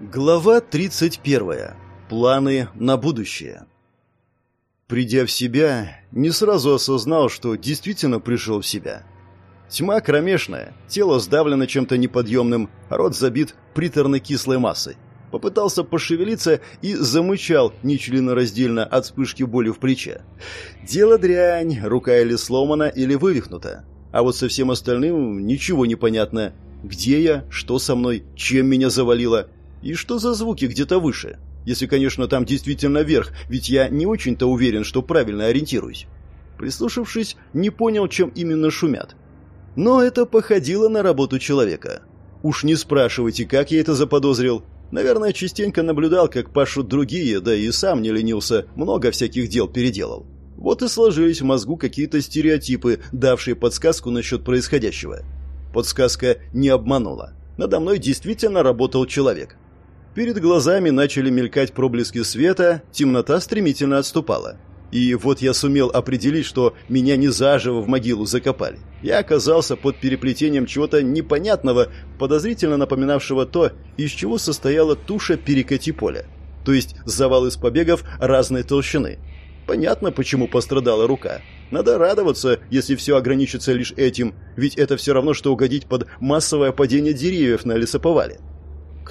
Глава 31. Планы на будущее. Придя в себя, не сразу осознал, что действительно пришел в себя. Тьма кромешная, тело сдавлено чем-то неподъемным, рот забит приторно-кислой массой. Попытался пошевелиться и замычал нечленораздельно от вспышки боли в плече. Дело дрянь, рука или сломана, или вывихнута. А вот со всем остальным ничего не понятно. Где я, что со мной, чем меня завалило – и что за звуки где-то выше? Если, конечно, там действительно верх, ведь я не очень-то уверен, что правильно ориентируюсь. Прислушавшись, не понял, чем именно шумят. Но это походило на работу человека. Уж не спрашивайте, как я это заподозрил. Наверное, частенько наблюдал, как пашут другие, да и сам не ленился, много всяких дел переделал. Вот и сложились в мозгу какие-то стереотипы, давшие подсказку насчет происходящего. Подсказка не обманула. Надо мной действительно работал человек. Перед глазами начали мелькать проблески света, темнота стремительно отступала. И вот я сумел определить, что меня не заживо в могилу закопали. Я оказался под переплетением чего-то непонятного, подозрительно напоминавшего то, из чего состояла туша перекати поля. То есть завал из побегов разной толщины. Понятно, почему пострадала рука. Надо радоваться, если все ограничится лишь этим, ведь это все равно, что угодить под массовое падение деревьев на лесоповале.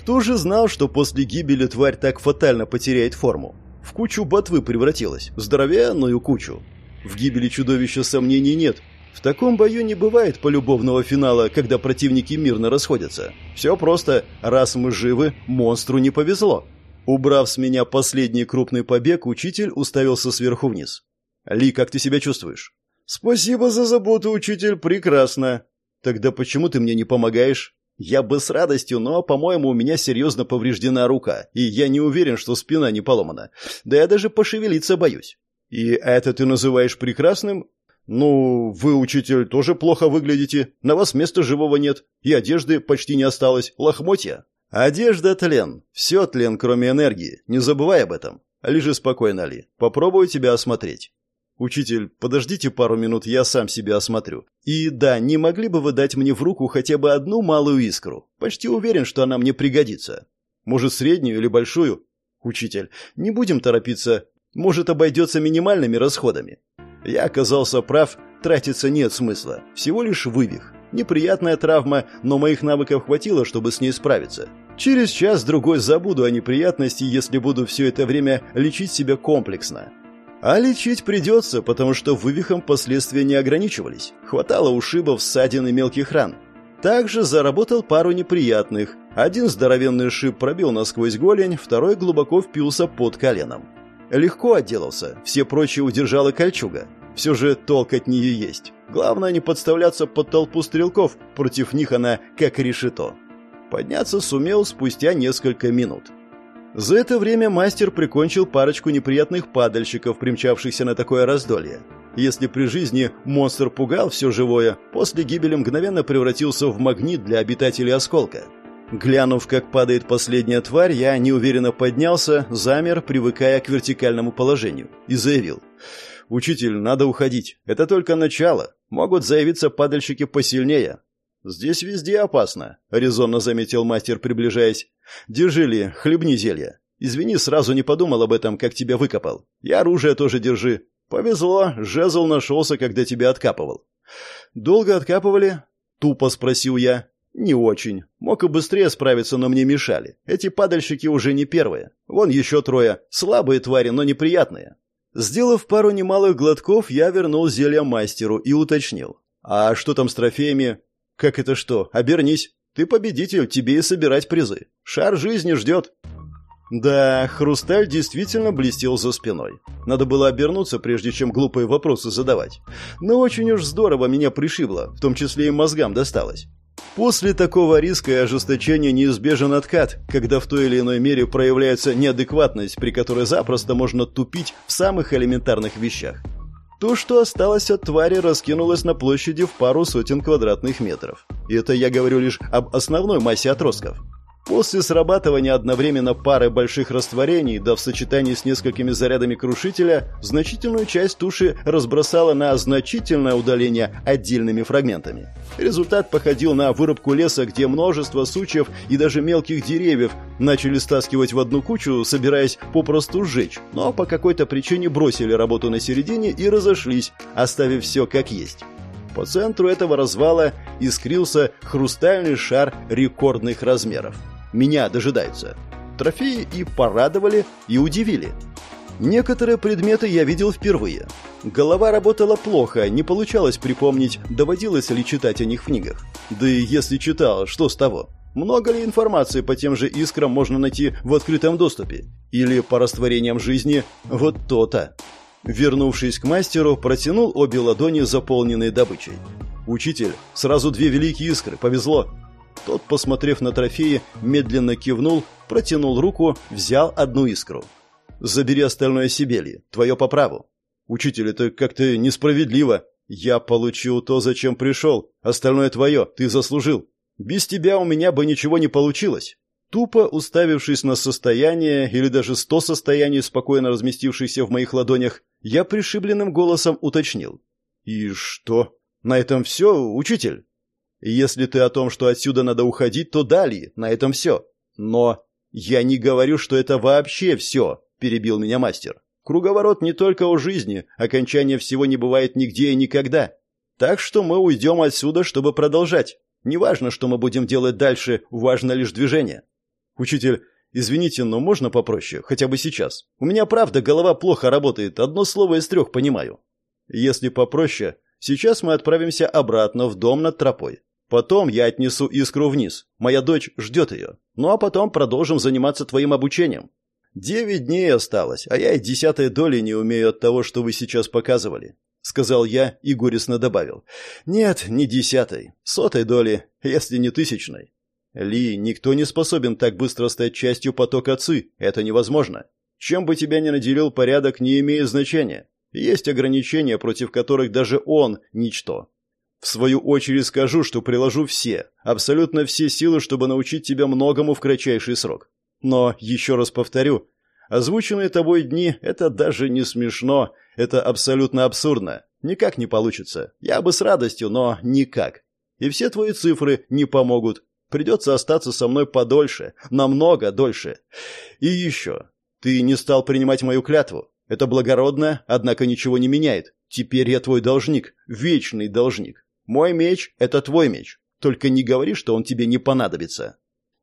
Кто же знал, что после гибели тварь так фатально потеряет форму? В кучу ботвы превратилась, здоровенную кучу. В гибели чудовища сомнений нет. В таком бою не бывает полюбовного финала, когда противники мирно расходятся. Все просто, раз мы живы, монстру не повезло. Убрав с меня последний крупный побег, учитель уставился сверху вниз. «Ли, как ты себя чувствуешь?» «Спасибо за заботу, учитель, прекрасно». «Тогда почему ты мне не помогаешь?» Я бы с радостью, но, по-моему, у меня серьезно повреждена рука, и я не уверен, что спина не поломана. Да я даже пошевелиться боюсь. И это ты называешь прекрасным? Ну, вы, учитель, тоже плохо выглядите. На вас места живого нет, и одежды почти не осталось. Лохмотья. Одежда тлен. Все тлен, кроме энергии. Не забывай об этом. Лежи спокойно, Ли. Попробую тебя осмотреть. «Учитель, подождите пару минут, я сам себя осмотрю. И да, не могли бы вы дать мне в руку хотя бы одну малую искру? Почти уверен, что она мне пригодится. Может, среднюю или большую? Учитель, не будем торопиться. Может, обойдется минимальными расходами?» Я оказался прав, тратиться нет смысла. Всего лишь вывих. Неприятная травма, но моих навыков хватило, чтобы с ней справиться. Через час-другой забуду о неприятности, если буду все это время лечить себя комплексно. А лечить придется, потому что вывихом последствия не ограничивались. Хватало ушибов, ссадин и мелких ран. Также заработал пару неприятных. Один здоровенный шип пробил насквозь голень, второй глубоко впился под коленом. Легко отделался, все прочие удержала кольчуга. Все же толк от нее есть. Главное не подставляться под толпу стрелков, против них она как решето. Подняться сумел спустя несколько минут. За это время мастер прикончил парочку неприятных падальщиков, примчавшихся на такое раздолье. Если при жизни монстр пугал все живое, после гибели мгновенно превратился в магнит для обитателей осколка. Глянув, как падает последняя тварь, я неуверенно поднялся, замер, привыкая к вертикальному положению, и заявил. «Учитель, надо уходить. Это только начало. Могут заявиться падальщики посильнее. «Здесь везде опасно», — резонно заметил мастер, приближаясь. «Держи ли, хлебни зелья. Извини, сразу не подумал об этом, как тебя выкопал. И оружие тоже держи. Повезло, жезл нашелся, когда тебя откапывал». «Долго откапывали?» — тупо спросил я. «Не очень. Мог и быстрее справиться, но мне мешали. Эти падальщики уже не первые. Вон еще трое. Слабые твари, но неприятные». Сделав пару немалых глотков, я вернул зелье мастеру и уточнил. «А что там с трофеями? «Как это что? Обернись. Ты победитель, тебе и собирать призы. Шар жизни ждет». Да, хрусталь действительно блестел за спиной. Надо было обернуться, прежде чем глупые вопросы задавать. Но очень уж здорово меня пришибло, в том числе и мозгам досталось. После такого риска и ожесточения неизбежен откат, когда в той или иной мере проявляется неадекватность, при которой запросто можно тупить в самых элементарных вещах. То, что осталось от твари, раскинулось на площади в пару сотен квадратных метров. И это я говорю лишь об основной массе отростков. После срабатывания одновременно пары больших растворений, да в сочетании с несколькими зарядами крушителя, значительную часть туши разбросала на значительное удаление отдельными фрагментами. Результат походил на вырубку леса, где множество сучьев и даже мелких деревьев начали стаскивать в одну кучу, собираясь попросту сжечь, но по какой-то причине бросили работу на середине и разошлись, оставив все как есть. По центру этого развала искрился хрустальный шар рекордных размеров меня дожидаются. Трофеи и порадовали, и удивили. Некоторые предметы я видел впервые. Голова работала плохо, не получалось припомнить, доводилось ли читать о них в книгах. Да и если читал, что с того? Много ли информации по тем же искрам можно найти в открытом доступе? Или по растворениям жизни? Вот то-то. Вернувшись к мастеру, протянул обе ладони, заполненные добычей. «Учитель, сразу две великие искры, повезло!» Тот, посмотрев на трофеи, медленно кивнул, протянул руку, взял одну искру. «Забери остальное себе ли, твое по праву». «Учитель, это как-то несправедливо. Я получил то, зачем пришел. Остальное твое, ты заслужил. Без тебя у меня бы ничего не получилось». Тупо уставившись на состояние, или даже сто состояний, спокойно разместившихся в моих ладонях, я пришибленным голосом уточнил. «И что? На этом все, учитель?» Если ты о том, что отсюда надо уходить, то далее, на этом все. Но я не говорю, что это вообще все, перебил меня мастер. Круговорот не только о жизни, окончания всего не бывает нигде и никогда. Так что мы уйдем отсюда, чтобы продолжать. Неважно, что мы будем делать дальше, важно лишь движение. Учитель, извините, но можно попроще, хотя бы сейчас. У меня правда голова плохо работает, одно слово из трех понимаю. Если попроще, сейчас мы отправимся обратно в дом над тропой. Потом я отнесу искру вниз. Моя дочь ждет ее. Ну а потом продолжим заниматься твоим обучением. Девять дней осталось, а я и десятой доли не умею от того, что вы сейчас показывали. Сказал я и горестно добавил. Нет, не десятой. Сотой доли, если не тысячной. Ли, никто не способен так быстро стать частью потока ЦИ. Это невозможно. Чем бы тебя ни наделил порядок, не имеет значения. Есть ограничения, против которых даже он – ничто. В свою очередь скажу, что приложу все, абсолютно все силы, чтобы научить тебя многому в кратчайший срок. Но, еще раз повторю, озвученные тобой дни – это даже не смешно, это абсолютно абсурдно. Никак не получится. Я бы с радостью, но никак. И все твои цифры не помогут. Придется остаться со мной подольше, намного дольше. И еще. Ты не стал принимать мою клятву. Это благородно, однако ничего не меняет. Теперь я твой должник, вечный должник. Мой меч — это твой меч. Только не говори, что он тебе не понадобится».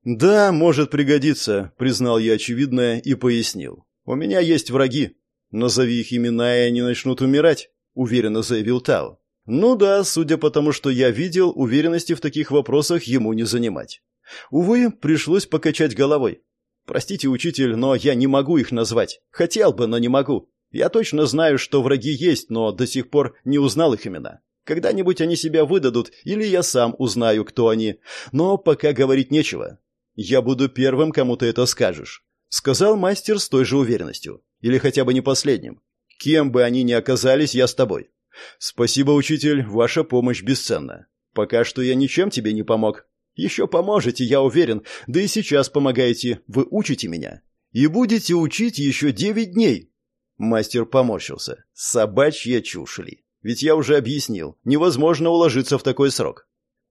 «Да, может пригодиться», — признал я очевидное и пояснил. «У меня есть враги. Назови их имена, и они начнут умирать», — уверенно заявил Тао. «Ну да, судя по тому, что я видел, уверенности в таких вопросах ему не занимать. Увы, пришлось покачать головой. Простите, учитель, но я не могу их назвать. Хотел бы, но не могу. Я точно знаю, что враги есть, но до сих пор не узнал их имена. Когда-нибудь они себя выдадут, или я сам узнаю, кто они. Но пока говорить нечего. Я буду первым, кому ты это скажешь. Сказал мастер с той же уверенностью. Или хотя бы не последним. Кем бы они ни оказались, я с тобой. Спасибо, учитель, ваша помощь бесценна. Пока что я ничем тебе не помог. Еще поможете, я уверен. Да и сейчас помогаете. Вы учите меня. И будете учить еще девять дней. Мастер поморщился. Собачья чушь ли. Ведь я уже объяснил, невозможно уложиться в такой срок.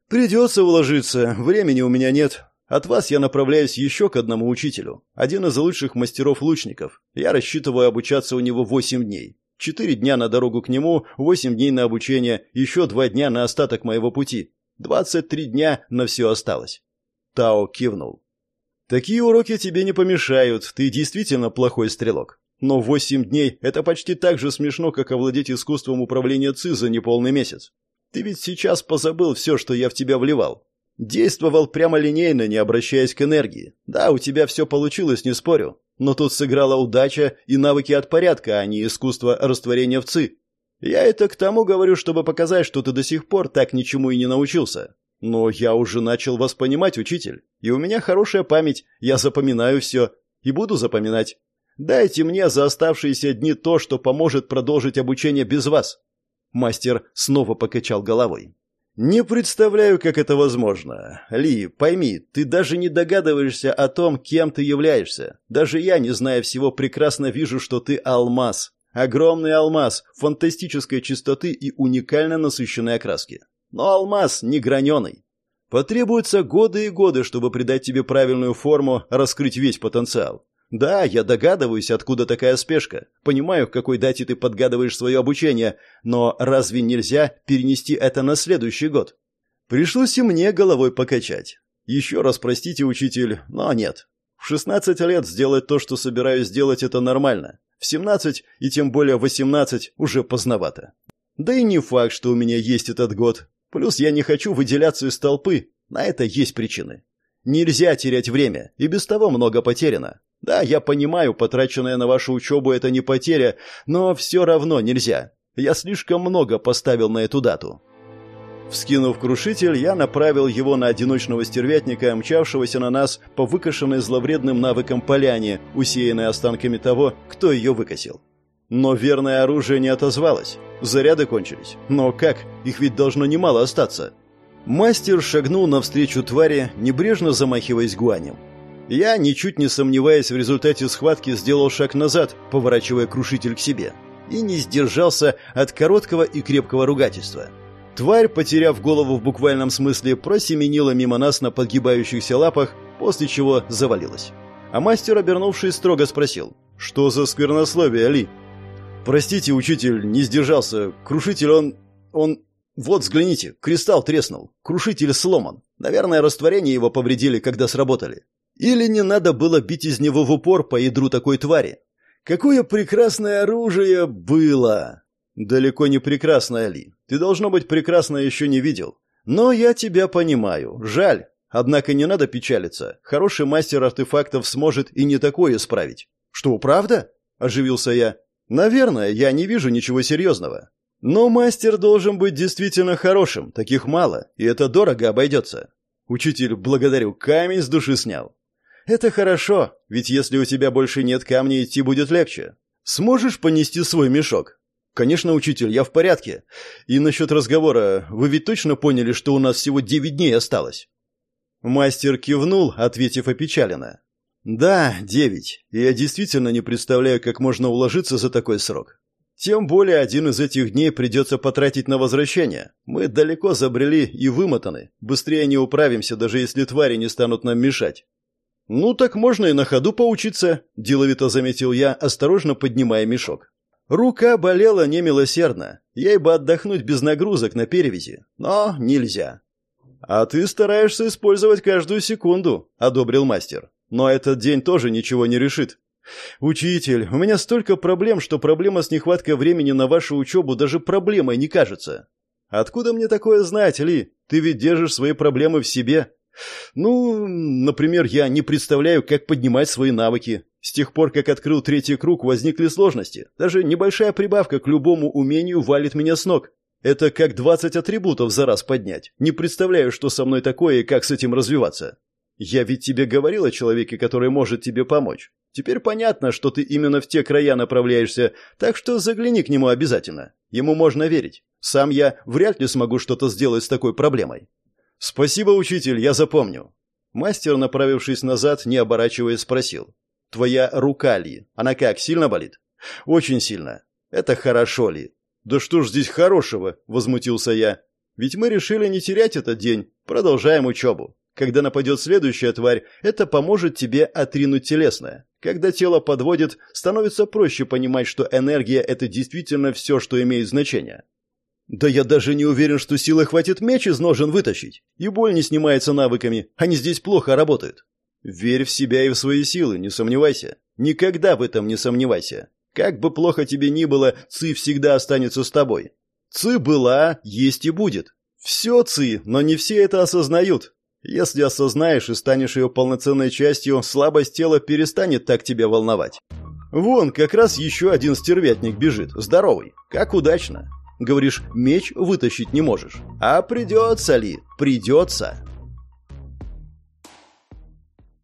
Придется уложиться, времени у меня нет. От вас я направляюсь еще к одному учителю. Один из лучших мастеров-лучников. Я рассчитываю обучаться у него восемь дней. Четыре дня на дорогу к нему, восемь дней на обучение, еще два дня на остаток моего пути. Двадцать три дня на все осталось. Тао кивнул. Такие уроки тебе не помешают, ты действительно плохой стрелок. Но восемь дней – это почти так же смешно, как овладеть искусством управления ЦИ за неполный месяц. Ты ведь сейчас позабыл все, что я в тебя вливал. Действовал прямо линейно, не обращаясь к энергии. Да, у тебя все получилось, не спорю. Но тут сыграла удача и навыки от порядка, а не искусство растворения в ЦИ. Я это к тому говорю, чтобы показать, что ты до сих пор так ничему и не научился. Но я уже начал вас понимать, учитель. И у меня хорошая память, я запоминаю все. И буду запоминать. Дайте мне за оставшиеся дни то, что поможет продолжить обучение без вас. Мастер снова покачал головой. Не представляю, как это возможно. Ли, пойми, ты даже не догадываешься о том, кем ты являешься. Даже я, не зная всего, прекрасно вижу, что ты алмаз. Огромный алмаз, фантастической чистоты и уникально насыщенной окраски. Но алмаз не граненый. Потребуются годы и годы, чтобы придать тебе правильную форму, раскрыть весь потенциал. Да, я догадываюсь, откуда такая спешка. Понимаю, к какой дате ты подгадываешь свое обучение, но разве нельзя перенести это на следующий год? Пришлось и мне головой покачать. Еще раз простите, учитель, но нет. В 16 лет сделать то, что собираюсь сделать, это нормально. В 17 и тем более в 18 уже поздновато. Да и не факт, что у меня есть этот год. Плюс я не хочу выделяться из толпы. На это есть причины. Нельзя терять время, и без того много потеряно. Да, я понимаю, потраченное на вашу учебу это не потеря, но все равно нельзя. Я слишком много поставил на эту дату. Вскинув крушитель, я направил его на одиночного стервятника, мчавшегося на нас по выкошенной зловредным навыкам поляне, усеянной останками того, кто ее выкосил. Но верное оружие не отозвалось. Заряды кончились. Но как? Их ведь должно немало остаться. Мастер шагнул навстречу твари, небрежно замахиваясь гуанем. Я, ничуть не сомневаясь в результате схватки, сделал шаг назад, поворачивая крушитель к себе, и не сдержался от короткого и крепкого ругательства. Тварь, потеряв голову в буквальном смысле, просеменила мимо нас на подгибающихся лапах, после чего завалилась. А мастер, обернувшись, строго спросил, «Что за сквернословие, Али?» «Простите, учитель, не сдержался. Крушитель, он... он... Вот, взгляните, кристалл треснул. Крушитель сломан. Наверное, растворение его повредили, когда сработали. Или не надо было бить из него в упор по ядру такой твари? Какое прекрасное оружие было! Далеко не прекрасное, Ли. Ты, должно быть, прекрасно еще не видел. Но я тебя понимаю. Жаль. Однако не надо печалиться. Хороший мастер артефактов сможет и не такое исправить. Что, правда? Оживился я. Наверное, я не вижу ничего серьезного. Но мастер должен быть действительно хорошим. Таких мало, и это дорого обойдется. Учитель, благодарю, камень с души снял. Это хорошо, ведь если у тебя больше нет камня, идти будет легче. Сможешь понести свой мешок? Конечно, учитель, я в порядке. И насчет разговора, вы ведь точно поняли, что у нас всего девять дней осталось? Мастер кивнул, ответив опечаленно. Да, девять. И я действительно не представляю, как можно уложиться за такой срок. Тем более один из этих дней придется потратить на возвращение. Мы далеко забрели и вымотаны. Быстрее не управимся, даже если твари не станут нам мешать. «Ну, так можно и на ходу поучиться», – деловито заметил я, осторожно поднимая мешок. Рука болела немилосердно, ей бы отдохнуть без нагрузок на перевязи, но нельзя. «А ты стараешься использовать каждую секунду», – одобрил мастер. «Но этот день тоже ничего не решит. «Учитель, у меня столько проблем, что проблема с нехваткой времени на вашу учебу даже проблемой не кажется». «Откуда мне такое знать, Ли? Ты ведь держишь свои проблемы в себе. Ну, например, я не представляю, как поднимать свои навыки. С тех пор, как открыл третий круг, возникли сложности. Даже небольшая прибавка к любому умению валит меня с ног. Это как 20 атрибутов за раз поднять. Не представляю, что со мной такое и как с этим развиваться. Я ведь тебе говорил о человеке, который может тебе помочь. Теперь понятно, что ты именно в те края направляешься, так что загляни к нему обязательно. Ему можно верить. Сам я вряд ли смогу что-то сделать с такой проблемой. «Спасибо, учитель, я запомню». Мастер, направившись назад, не оборачиваясь, спросил. «Твоя рука ли? Она как, сильно болит?» «Очень сильно. Это хорошо ли?» «Да что ж здесь хорошего?» – возмутился я. «Ведь мы решили не терять этот день. Продолжаем учебу. Когда нападет следующая тварь, это поможет тебе отринуть телесное. Когда тело подводит, становится проще понимать, что энергия – это действительно все, что имеет значение. Да я даже не уверен, что силы хватит меч из ножен вытащить. И боль не снимается навыками, они здесь плохо работают. Верь в себя и в свои силы, не сомневайся. Никогда в этом не сомневайся. Как бы плохо тебе ни было, Ци всегда останется с тобой. Ци была, есть и будет. Все Ци, но не все это осознают. Если осознаешь и станешь ее полноценной частью, слабость тела перестанет так тебя волновать. Вон, как раз еще один стервятник бежит, здоровый. Как удачно. Говоришь, меч вытащить не можешь. А придется ли? Придется.